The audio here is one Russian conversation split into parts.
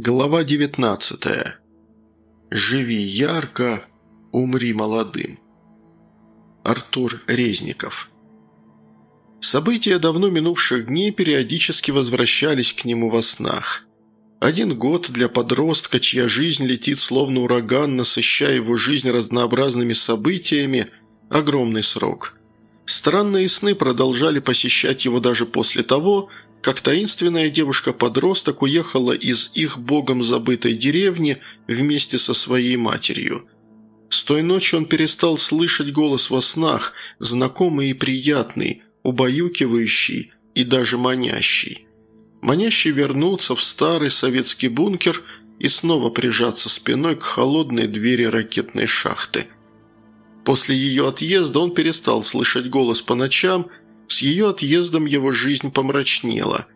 Глава 19. «Живи ярко, умри молодым». Артур Резников. События давно минувших дней периодически возвращались к нему во снах. Один год для подростка, чья жизнь летит словно ураган, насыщая его жизнь разнообразными событиями – огромный срок. Странные сны продолжали посещать его даже после того, как таинственная девушка-подросток уехала из их богом забытой деревни вместе со своей матерью. С той ночи он перестал слышать голос во снах, знакомый и приятный, убаюкивающий и даже манящий. Манящий вернуться в старый советский бункер и снова прижаться спиной к холодной двери ракетной шахты. После ее отъезда он перестал слышать голос по ночам – с ее отъездом его жизнь помрачнела.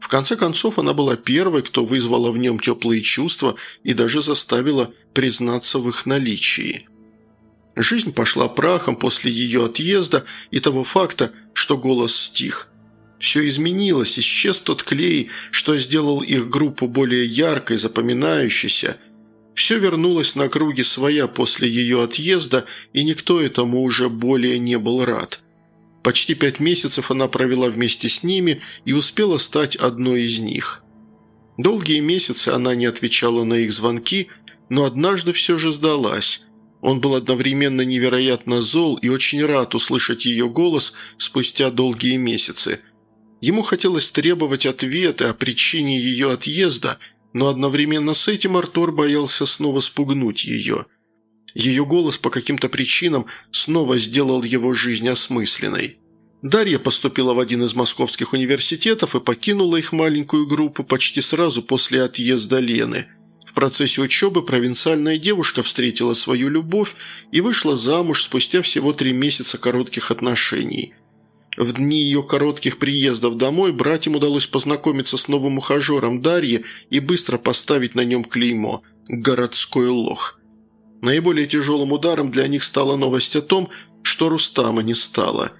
В конце концов, она была первой, кто вызвала в нем теплые чувства и даже заставила признаться в их наличии. Жизнь пошла прахом после ее отъезда и того факта, что голос стих. Все изменилось, исчез тот клей, что сделал их группу более яркой, запоминающейся. Все вернулось на круги своя после ее отъезда, и никто этому уже более не был рад – Почти пять месяцев она провела вместе с ними и успела стать одной из них. Долгие месяцы она не отвечала на их звонки, но однажды все же сдалась. Он был одновременно невероятно зол и очень рад услышать ее голос спустя долгие месяцы. Ему хотелось требовать ответы о причине ее отъезда, но одновременно с этим Артур боялся снова спугнуть ее – ее голос по каким-то причинам снова сделал его жизнь осмысленной. Дарья поступила в один из московских университетов и покинула их маленькую группу почти сразу после отъезда Лены. В процессе учебы провинциальная девушка встретила свою любовь и вышла замуж спустя всего три месяца коротких отношений. В дни ее коротких приездов домой братьям удалось познакомиться с новым ухажером Дарьи и быстро поставить на нем клеймо «Городской лох». Наиболее тяжелым ударом для них стала новость о том, что Рустама не стало.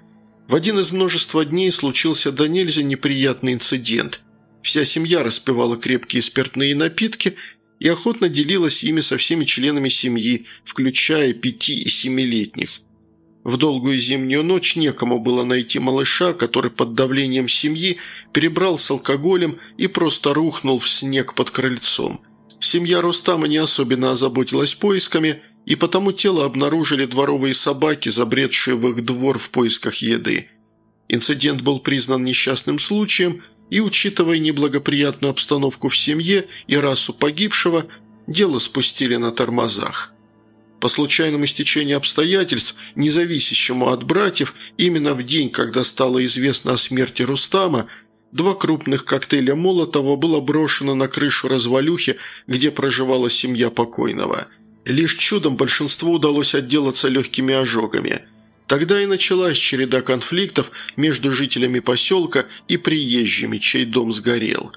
В один из множества дней случился до нельзя неприятный инцидент. Вся семья распивала крепкие спиртные напитки и охотно делилась ими со всеми членами семьи, включая пяти- и семилетних. В долгую зимнюю ночь некому было найти малыша, который под давлением семьи перебрал с алкоголем и просто рухнул в снег под крыльцом – Семья Рустама не особенно озаботилась поисками, и потому тело обнаружили дворовые собаки, забредшие в их двор в поисках еды. Инцидент был признан несчастным случаем, и, учитывая неблагоприятную обстановку в семье и расу погибшего, дело спустили на тормозах. По случайному стечению обстоятельств, независящему от братьев, именно в день, когда стало известно о смерти Рустама – Два крупных коктейля Молотова было брошено на крышу развалюхи, где проживала семья покойного. Лишь чудом большинству удалось отделаться легкими ожогами. Тогда и началась череда конфликтов между жителями поселка и приезжими, чей дом сгорел.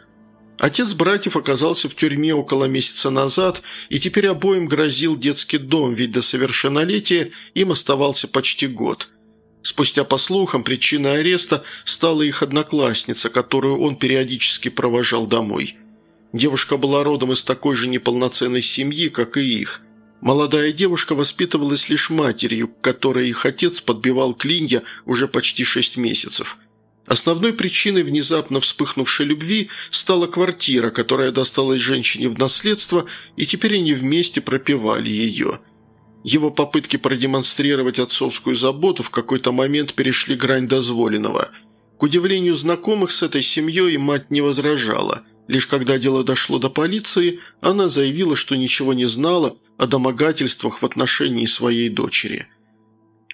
Отец братьев оказался в тюрьме около месяца назад, и теперь обоим грозил детский дом, ведь до совершеннолетия им оставался почти год – Спустя по слухам, причиной ареста стала их одноклассница, которую он периодически провожал домой. Девушка была родом из такой же неполноценной семьи, как и их. Молодая девушка воспитывалась лишь матерью, которой их отец подбивал клинья уже почти шесть месяцев. Основной причиной внезапно вспыхнувшей любви стала квартира, которая досталась женщине в наследство, и теперь они вместе пропивали ее – его попытки продемонстрировать отцовскую заботу в какой-то момент перешли грань дозволенного. К удивлению знакомых с этой семьей мать не возражала. Лишь когда дело дошло до полиции, она заявила, что ничего не знала о домогательствах в отношении своей дочери.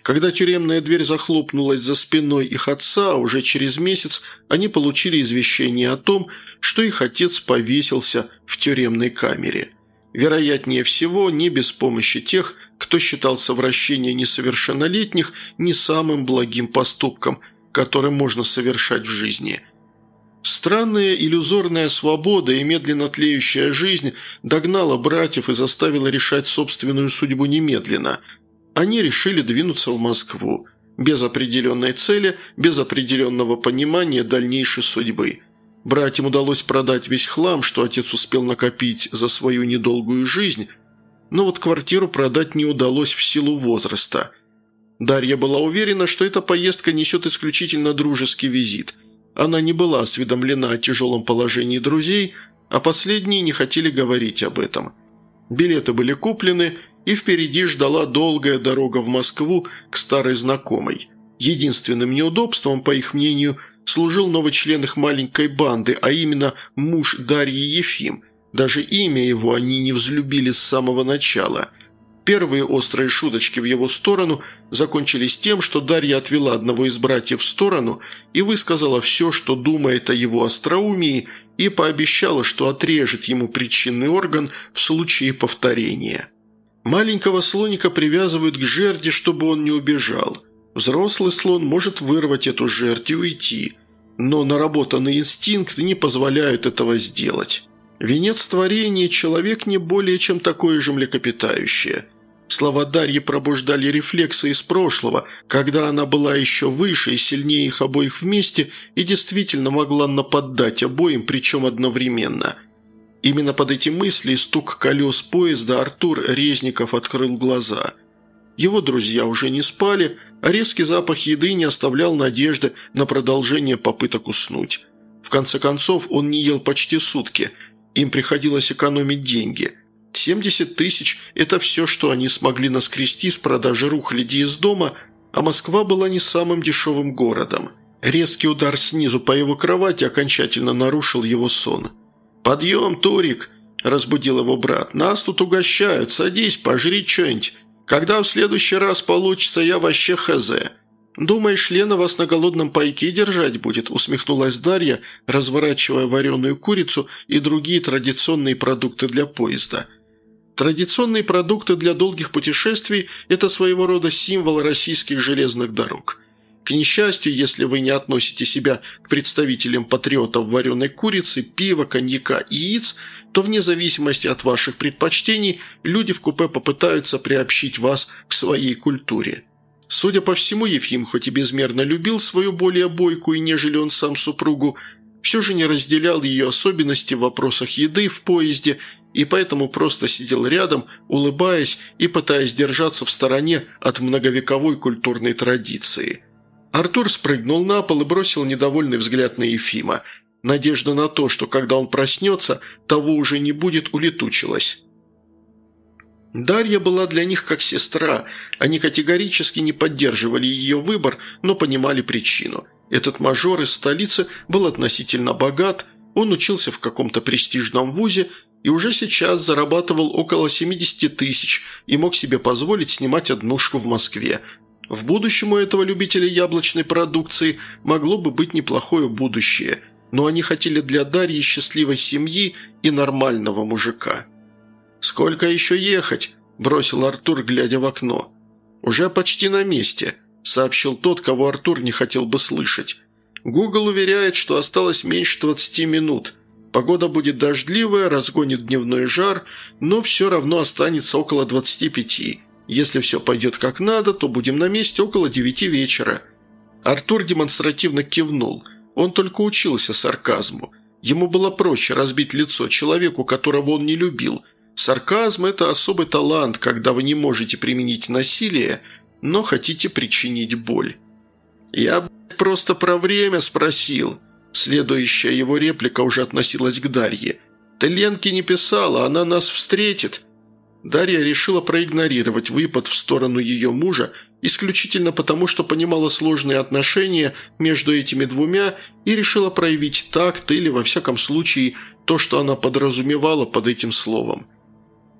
Когда тюремная дверь захлопнулась за спиной их отца, уже через месяц они получили извещение о том, что их отец повесился в тюремной камере – Вероятнее всего, не без помощи тех, кто считал совращение несовершеннолетних не самым благим поступком, который можно совершать в жизни. Странная иллюзорная свобода и медленно тлеющая жизнь догнала братьев и заставила решать собственную судьбу немедленно. Они решили двинуться в Москву. Без определенной цели, без определенного понимания дальнейшей судьбы – Братьям удалось продать весь хлам, что отец успел накопить за свою недолгую жизнь, но вот квартиру продать не удалось в силу возраста. Дарья была уверена, что эта поездка несет исключительно дружеский визит. Она не была осведомлена о тяжелом положении друзей, а последние не хотели говорить об этом. Билеты были куплены, и впереди ждала долгая дорога в Москву к старой знакомой. Единственным неудобством, по их мнению, служил новый член их маленькой банды, а именно муж Дарьи Ефим. Даже имя его они не взлюбили с самого начала. Первые острые шуточки в его сторону закончились тем, что Дарья отвела одного из братьев в сторону и высказала все, что думает о его остроумии, и пообещала, что отрежет ему причинный орган в случае повторения. Маленького слоника привязывают к жерди, чтобы он не убежал. Взрослый слон может вырвать эту жердь и уйти, но наработанные инстинкты не позволяют этого сделать. Венец творения – человек не более чем такое же млекопитающее. Слова Дарьи пробуждали рефлексы из прошлого, когда она была еще выше и сильнее их обоих вместе и действительно могла нападать обоим, причем одновременно – Именно под эти мысли и стук колес поезда Артур Резников открыл глаза. Его друзья уже не спали, а резкий запах еды не оставлял надежды на продолжение попыток уснуть. В конце концов, он не ел почти сутки. Им приходилось экономить деньги. 70 тысяч – это все, что они смогли наскрести с продажи рухляди из дома, а Москва была не самым дешевым городом. Резкий удар снизу по его кровати окончательно нарушил его сон – «Подъем, Турик!» – разбудил его брат. «Нас тут угощают. Садись, пожри что-нибудь. Когда в следующий раз получится, я вообще хз». «Думаешь, Лена вас на голодном пайке держать будет?» – усмехнулась Дарья, разворачивая вареную курицу и другие традиционные продукты для поезда. Традиционные продукты для долгих путешествий – это своего рода символ российских железных дорог – к несчастью, если вы не относите себя к представителям патриотов вареной курицы, пива, коньяка и яиц, то вне зависимости от ваших предпочтений люди в купе попытаются приобщить вас к своей культуре. Судя по всему, Ефим хоть и безмерно любил свою более бойкую, нежели он сам супругу, все же не разделял ее особенности в вопросах еды в поезде и поэтому просто сидел рядом, улыбаясь и пытаясь держаться в стороне от многовековой культурной традиции – Артур спрыгнул на пол и бросил недовольный взгляд на Ефима. Надежда на то, что когда он проснется, того уже не будет, улетучилась. Дарья была для них как сестра. Они категорически не поддерживали ее выбор, но понимали причину. Этот мажор из столицы был относительно богат, он учился в каком-то престижном вузе и уже сейчас зарабатывал около 70 тысяч и мог себе позволить снимать однушку в Москве, в будущем у этого любителя яблочной продукции могло бы быть неплохое будущее, но они хотели для Дарьи счастливой семьи и нормального мужика. «Сколько еще ехать?» – бросил Артур, глядя в окно. «Уже почти на месте», – сообщил тот, кого Артур не хотел бы слышать. «Гугл уверяет, что осталось меньше 20 минут. Погода будет дождливая, разгонит дневной жар, но все равно останется около 25. Если все пойдет как надо, то будем на месте около девяти вечера». Артур демонстративно кивнул. Он только учился сарказму. Ему было проще разбить лицо человеку, которого он не любил. Сарказм – это особый талант, когда вы не можете применить насилие, но хотите причинить боль. «Я просто про время спросил». Следующая его реплика уже относилась к Дарье. «Ты Ленке не писала, она нас встретит». Дарья решила проигнорировать выпад в сторону ее мужа исключительно потому, что понимала сложные отношения между этими двумя и решила проявить такт или, во всяком случае, то, что она подразумевала под этим словом.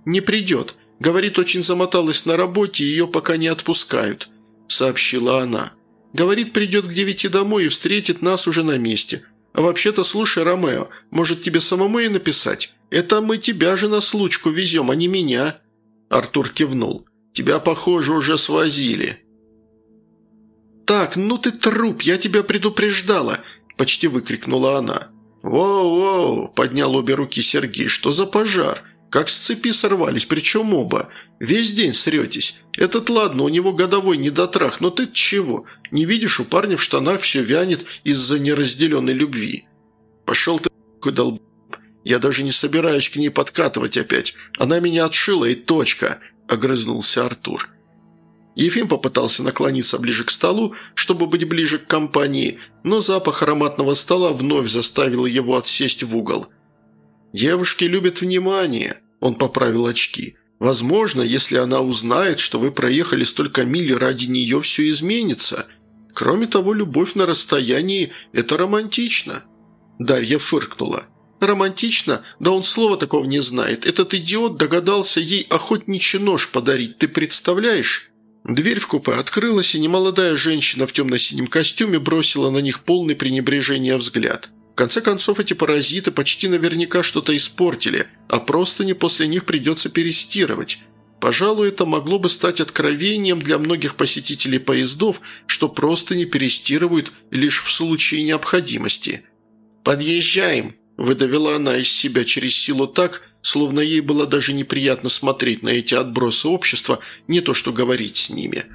«Не придет. Говорит, очень замоталась на работе, ее пока не отпускают», – сообщила она. «Говорит, придет к девяти домой и встретит нас уже на месте. А вообще-то, слушай, Ромео, может, тебе самому и написать? Это мы тебя же на случку везем, а не меня». Артур кивнул. «Тебя, похоже, уже свозили». «Так, ну ты труп, я тебя предупреждала!» – почти выкрикнула она. «Воу-воу!» – поднял обе руки Сергей. «Что за пожар? Как с цепи сорвались, причем оба. Весь день сретесь. Этот, ладно, у него годовой недотрах, но ты чего? Не видишь, у парня в штанах все вянет из-за неразделенной любви». «Пошел ты, долб... Я даже не собираюсь к ней подкатывать опять. Она меня отшила и точка», – огрызнулся Артур. Ефим попытался наклониться ближе к столу, чтобы быть ближе к компании, но запах ароматного стола вновь заставил его отсесть в угол. «Девушки любят внимание», – он поправил очки. «Возможно, если она узнает, что вы проехали столько миль, ради нее все изменится. Кроме того, любовь на расстоянии – это романтично». Дарья фыркнула. «Романтично? Да он слова такого не знает. Этот идиот догадался ей охотничий нож подарить, ты представляешь?» Дверь в купе открылась, и немолодая женщина в темно-синем костюме бросила на них полный пренебрежения взгляд. Конце концов, эти паразиты почти наверняка что-то испортили, а просто не после них придется перестирывать. Пожалуй, это могло бы стать откровением для многих посетителей поездов, что просто не перестирывают лишь в случае необходимости. «Подъезжаем», – выдавила она из себя через силу так, словно ей было даже неприятно смотреть на эти отбросы общества, не то что говорить с ними.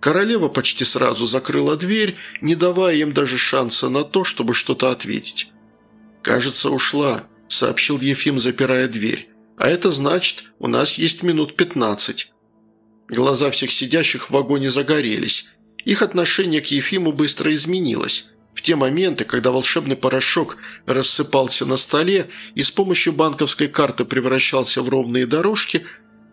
Королева почти сразу закрыла дверь, не давая им даже шанса на то, чтобы что-то ответить. «Кажется, ушла», – сообщил Ефим, запирая дверь. «А это значит, у нас есть минут пятнадцать». Глаза всех сидящих в вагоне загорелись. Их отношение к Ефиму быстро изменилось. В те моменты, когда волшебный порошок рассыпался на столе и с помощью банковской карты превращался в ровные дорожки,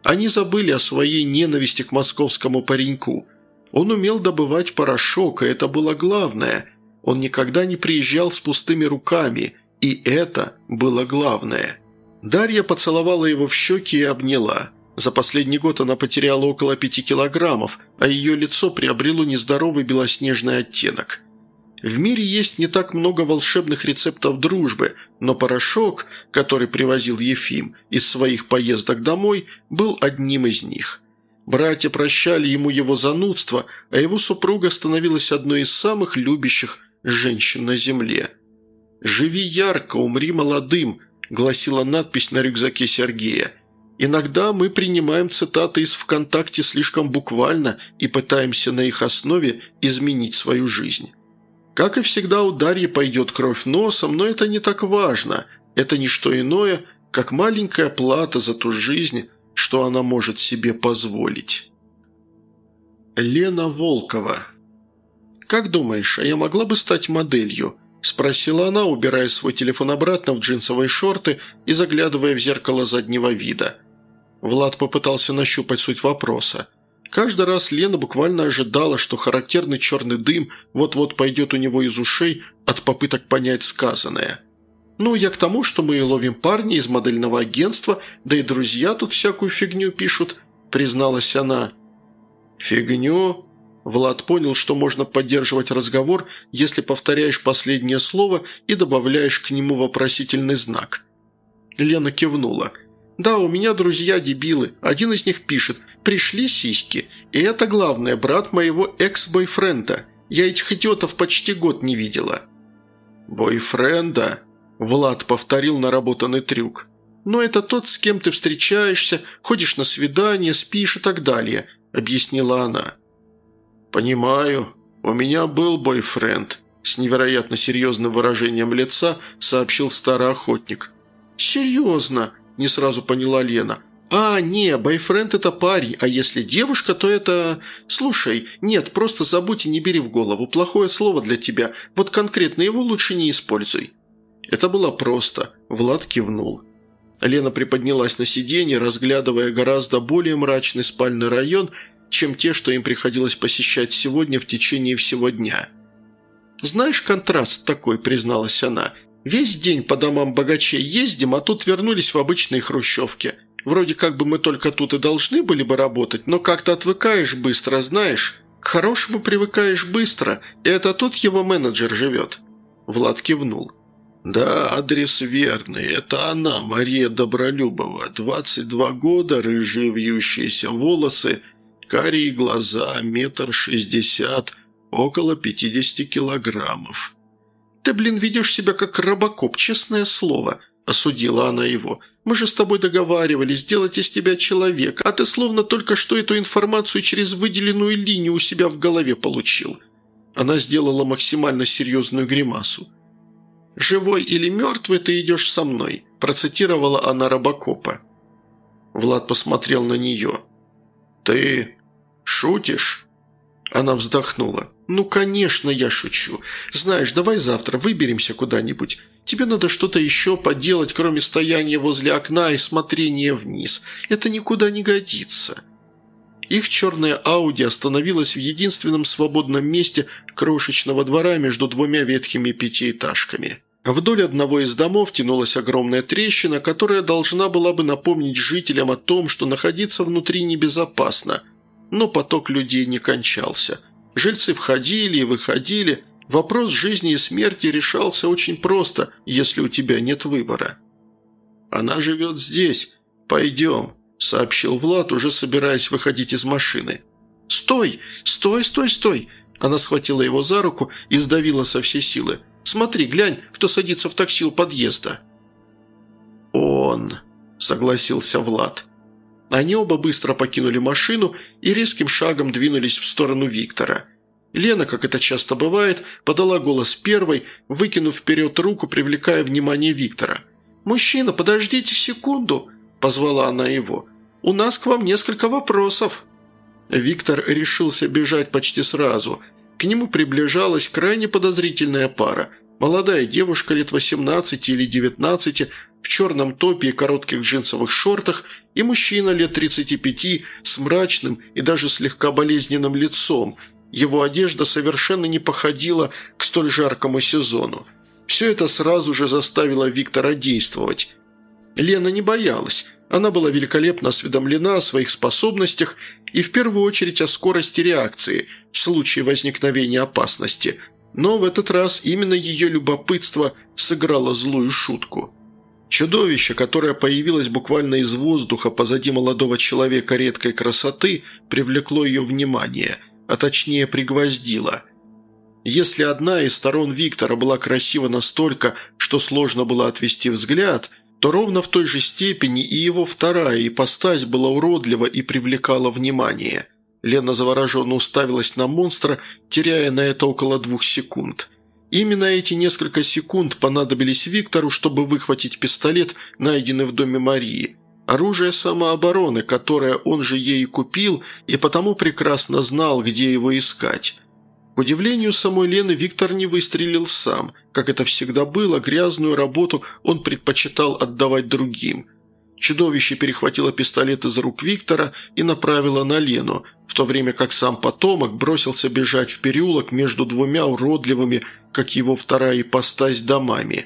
они забыли о своей ненависти к московскому пареньку. Он умел добывать порошок, и это было главное. Он никогда не приезжал с пустыми руками, и это было главное. Дарья поцеловала его в щеки и обняла. За последний год она потеряла около пяти килограммов, а ее лицо приобрело нездоровый белоснежный оттенок – в мире есть не так много волшебных рецептов дружбы, но порошок, который привозил Ефим из своих поездок домой, был одним из них. Братья прощали ему его занудство, а его супруга становилась одной из самых любящих женщин на земле. «Живи ярко, умри молодым», – гласила надпись на рюкзаке Сергея. «Иногда мы принимаем цитаты из ВКонтакте слишком буквально и пытаемся на их основе изменить свою жизнь». Как и всегда, у Дарьи пойдет кровь носом, но это не так важно. Это не что иное, как маленькая плата за ту жизнь, что она может себе позволить. Лена Волкова «Как думаешь, а я могла бы стать моделью?» – спросила она, убирая свой телефон обратно в джинсовые шорты и заглядывая в зеркало заднего вида. Влад попытался нащупать суть вопроса. Каждый раз Лена буквально ожидала, что характерный черный дым вот-вот пойдет у него из ушей от попыток понять сказанное. «Ну, я к тому, что мы ловим парня из модельного агентства, да и друзья тут всякую фигню пишут», – призналась она. «Фигню?» Влад понял, что можно поддерживать разговор, если повторяешь последнее слово и добавляешь к нему вопросительный знак. Лена кивнула – «Да, у меня друзья дебилы. Один из них пишет «Пришли сиськи». И это главное, брат моего экс-бойфренда. Я этих идиотов почти год не видела». «Бойфренда?» – Влад повторил наработанный трюк. «Но это тот, с кем ты встречаешься, ходишь на свидание, спишь и так далее», – объяснила она. «Понимаю. У меня был бойфренд», – с невероятно серьезным выражением лица сообщил старый охотник. «Серьезно?» – не сразу поняла Лена. «А, не, бойфренд – это парень, а если девушка, то это... Слушай, нет, просто забудь и не бери в голову. Плохое слово для тебя. Вот конкретно его лучше не используй». Это было просто. Влад кивнул. Лена приподнялась на сиденье, разглядывая гораздо более мрачный спальный район, чем те, что им приходилось посещать сегодня в течение всего дня. «Знаешь, контраст такой», – призналась она. Весь день по домам богачей ездим, а тут вернулись в обычные хрущевки. Вроде как бы мы только тут и должны были бы работать, но как-то отвыкаешь быстро, знаешь. К хорошему привыкаешь быстро, и это тут его менеджер живет». Влад кивнул. «Да, адрес верный. Это она, Мария Добролюбова. 22 года, рыжие вьющиеся волосы, карие глаза, метр шестьдесят, около 50 килограммов». «Ты, блин, ведешь себя как робокоп, честное слово», – осудила она его. «Мы же с тобой договаривались сделать из тебя человека, а ты словно только что эту информацию через выделенную линию у себя в голове получил». Она сделала максимально серьезную гримасу. «Живой или мертвый, ты идешь со мной», – процитировала она Робокопа. Влад посмотрел на нее. «Ты шутишь?» Она вздохнула. «Ну, конечно, я шучу. Знаешь, давай завтра выберемся куда-нибудь. Тебе надо что-то еще поделать, кроме стояния возле окна и смотрения вниз. Это никуда не годится». Их черная Ауди остановилась в единственном свободном месте крошечного двора между двумя ветхими пятиэтажками. Вдоль одного из домов тянулась огромная трещина, которая должна была бы напомнить жителям о том, что находиться внутри небезопасно. Но поток людей не кончался. Жильцы входили и выходили. Вопрос жизни и смерти решался очень просто, если у тебя нет выбора. «Она живет здесь. Пойдем», – сообщил Влад, уже собираясь выходить из машины. «Стой! Стой, стой, стой!» Она схватила его за руку и сдавила со всей силы. Смотри, глянь, кто садится в такси у подъезда». «Он», – согласился Влад. Они оба быстро покинули машину и резким шагом двинулись в сторону Виктора. Лена, как это часто бывает, подала голос первой, выкинув вперед руку, привлекая внимание Виктора. «Мужчина, подождите секунду», – позвала она его. «У нас к вам несколько вопросов». Виктор решился бежать почти сразу – к нему приближалась крайне подозрительная пара. Молодая девушка лет 18 или 19 в черном топе и коротких джинсовых шортах и мужчина лет 35 с мрачным и даже слегка болезненным лицом. Его одежда совершенно не походила к столь жаркому сезону. Все это сразу же заставило Виктора действовать. Лена не боялась. Она была великолепно осведомлена о своих способностях и в первую очередь о скорости реакции в случае возникновения опасности. Но в этот раз именно ее любопытство сыграло злую шутку. Чудовище, которое появилось буквально из воздуха позади молодого человека редкой красоты, привлекло ее внимание, а точнее пригвоздило – если одна из сторон Виктора была красива настолько, что сложно было отвести взгляд – то ровно в той же степени и его вторая ипостась была уродлива и привлекала внимание. Лена завороженно уставилась на монстра, теряя на это около двух секунд. Именно эти несколько секунд понадобились Виктору, чтобы выхватить пистолет, найденный в доме Марии. Оружие самообороны, которое он же ей купил, и потому прекрасно знал, где его искать. К удивлению самой Лены, Виктор не выстрелил сам. Как это всегда было, грязную работу он предпочитал отдавать другим. Чудовище перехватило пистолет из рук Виктора и направило на Лену, в то время как сам потомок бросился бежать в переулок между двумя уродливыми, как его вторая ипостась, домами.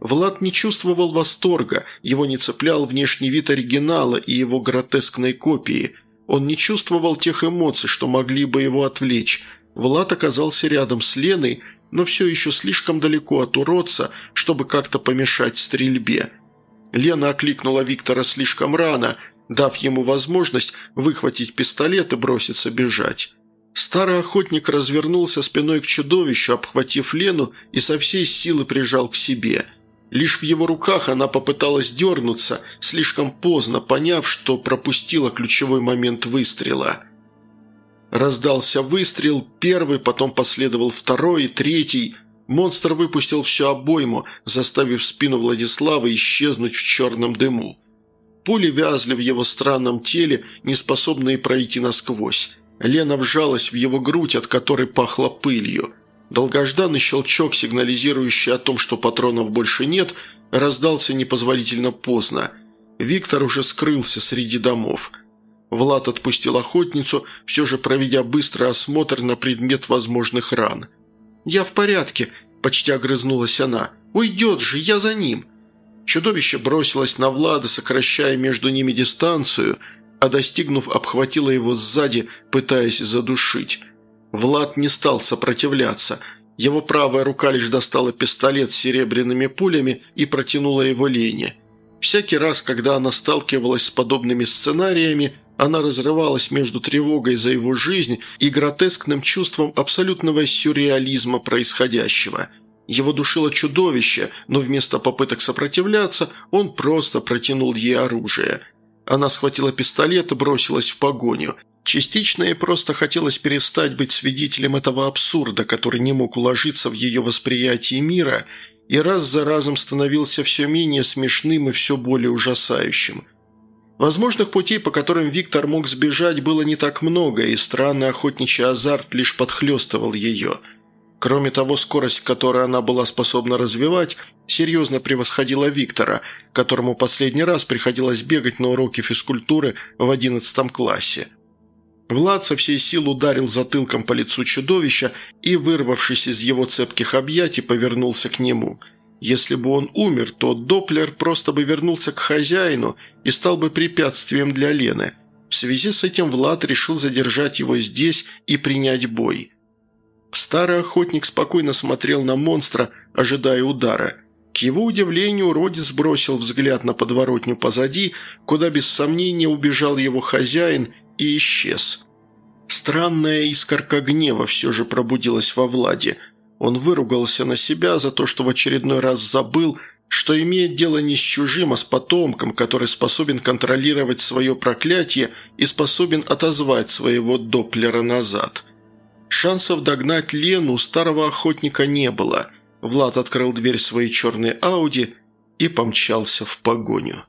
Влад не чувствовал восторга, его не цеплял внешний вид оригинала и его гротескной копии. Он не чувствовал тех эмоций, что могли бы его отвлечь – Влад оказался рядом с Леной, но все еще слишком далеко от уродца, чтобы как-то помешать стрельбе. Лена окликнула Виктора слишком рано, дав ему возможность выхватить пистолет и броситься бежать. Старый охотник развернулся спиной к чудовищу, обхватив Лену и со всей силы прижал к себе. Лишь в его руках она попыталась дернуться, слишком поздно поняв, что пропустила ключевой момент выстрела – Раздался выстрел, первый, потом последовал второй и третий. Монстр выпустил всю обойму, заставив спину Владислава исчезнуть в черном дыму. Пули вязли в его странном теле, не способные пройти насквозь. Лена вжалась в его грудь, от которой пахло пылью. Долгожданный щелчок, сигнализирующий о том, что патронов больше нет, раздался непозволительно поздно. Виктор уже скрылся среди домов – Влад отпустил охотницу, все же проведя быстрый осмотр на предмет возможных ран. «Я в порядке», – почти огрызнулась она. «Уйдет же, я за ним». Чудовище бросилось на Влада, сокращая между ними дистанцию, а достигнув, обхватило его сзади, пытаясь задушить. Влад не стал сопротивляться. Его правая рука лишь достала пистолет с серебряными пулями и протянула его Лене. Всякий раз, когда она сталкивалась с подобными сценариями, она разрывалась между тревогой за его жизнь и гротескным чувством абсолютного сюрреализма происходящего. Его душило чудовище, но вместо попыток сопротивляться он просто протянул ей оружие. Она схватила пистолет и бросилась в погоню. Частично ей просто хотелось перестать быть свидетелем этого абсурда, который не мог уложиться в ее восприятии мира – и раз за разом становился все менее смешным и все более ужасающим. Возможных путей, по которым Виктор мог сбежать, было не так много, и странный охотничий азарт лишь подхлестывал ее. Кроме того, скорость, которую она была способна развивать, серьезно превосходила Виктора, которому последний раз приходилось бегать на уроки физкультуры в одиннадцатом классе. Влад со всей сил ударил затылком по лицу чудовища и, вырвавшись из его цепких объятий, повернулся к нему. Если бы он умер, то Доплер просто бы вернулся к хозяину и стал бы препятствием для Лены. В связи с этим Влад решил задержать его здесь и принять бой. Старый охотник спокойно смотрел на монстра, ожидая удара. К его удивлению, уродец бросил взгляд на подворотню позади, куда без сомнения убежал его хозяин и исчез. Странная искорка гнева все же пробудилась во Владе. Он выругался на себя за то, что в очередной раз забыл, что имеет дело не с чужим, а с потомком, который способен контролировать свое проклятие и способен отозвать своего Доплера назад. Шансов догнать Лену у старого охотника не было. Влад открыл дверь своей черной Ауди и помчался в погоню.